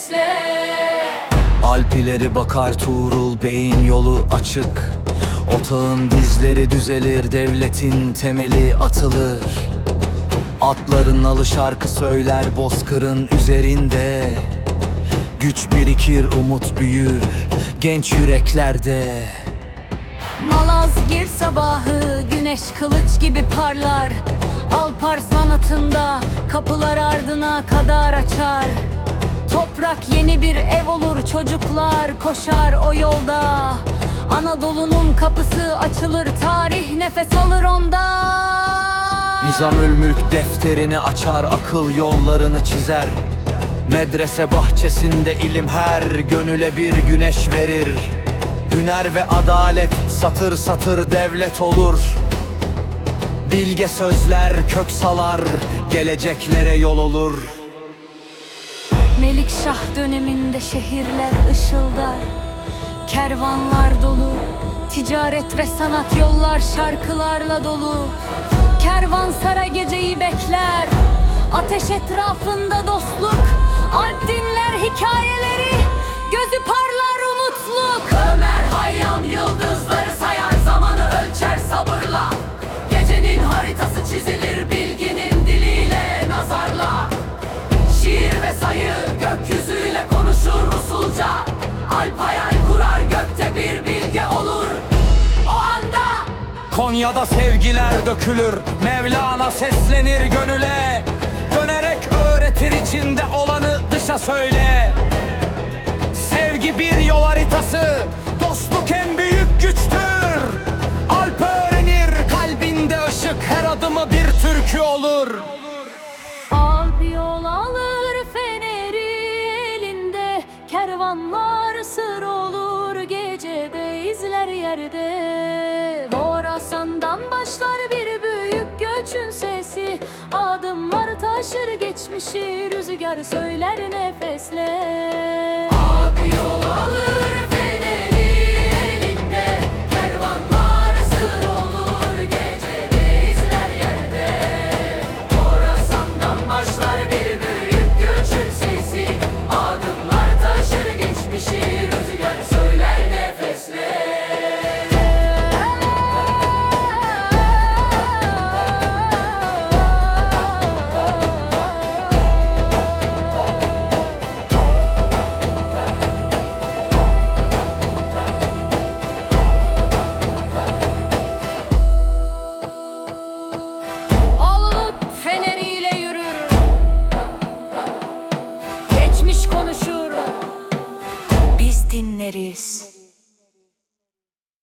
nefesle Alpileri bakar Tuğrul Bey'in yolu açık. Otağın dizleri düzelir devletin temeli atılır. Atların nalı şarkı söyler bozkırın üzerinde. Güç birikir umut büyür genç yüreklerde. Malazgirt sabahı güneş kılıç gibi parlar. Alparslan atında kapılar ardına kadar açar Toprak yeni bir ev olur çocuklar koşar o yolda. Anadolu'nun kapısı açılır tarih nefes alır onda. Nizamül Mülk defterini açar akıl yollarını çizer. Medrese bahçesinde ilim her gönüle bir güneş verir. Hüner ve adalet satır satır devlet olur. Bilge sözler kök salar geleceklere yol olur Melikşah döneminde şehirler ışıldar. Kervanlar dolu Ticaret ve sanat yollar şarkılarla dolu. Kervansara geceyi bekler Ateş etrafında dostluk Alp hayal kurar gökte bir bilge olur. O anda Konya'da sevgiler dökülür Mevlana seslenir gönüle. Dönerek öğretir içinde olanı dışa söyle. Sevgi bir yol haritası Dostluk en büyük güçtür. Alp öğrenir kalbinde ışık Her adımı bir türkü olur izler yerde Borasan'dan başlar bir büyük göçün sesi. Adımlar taşır geçmişi rüzgar söyler nefesle dinleriz.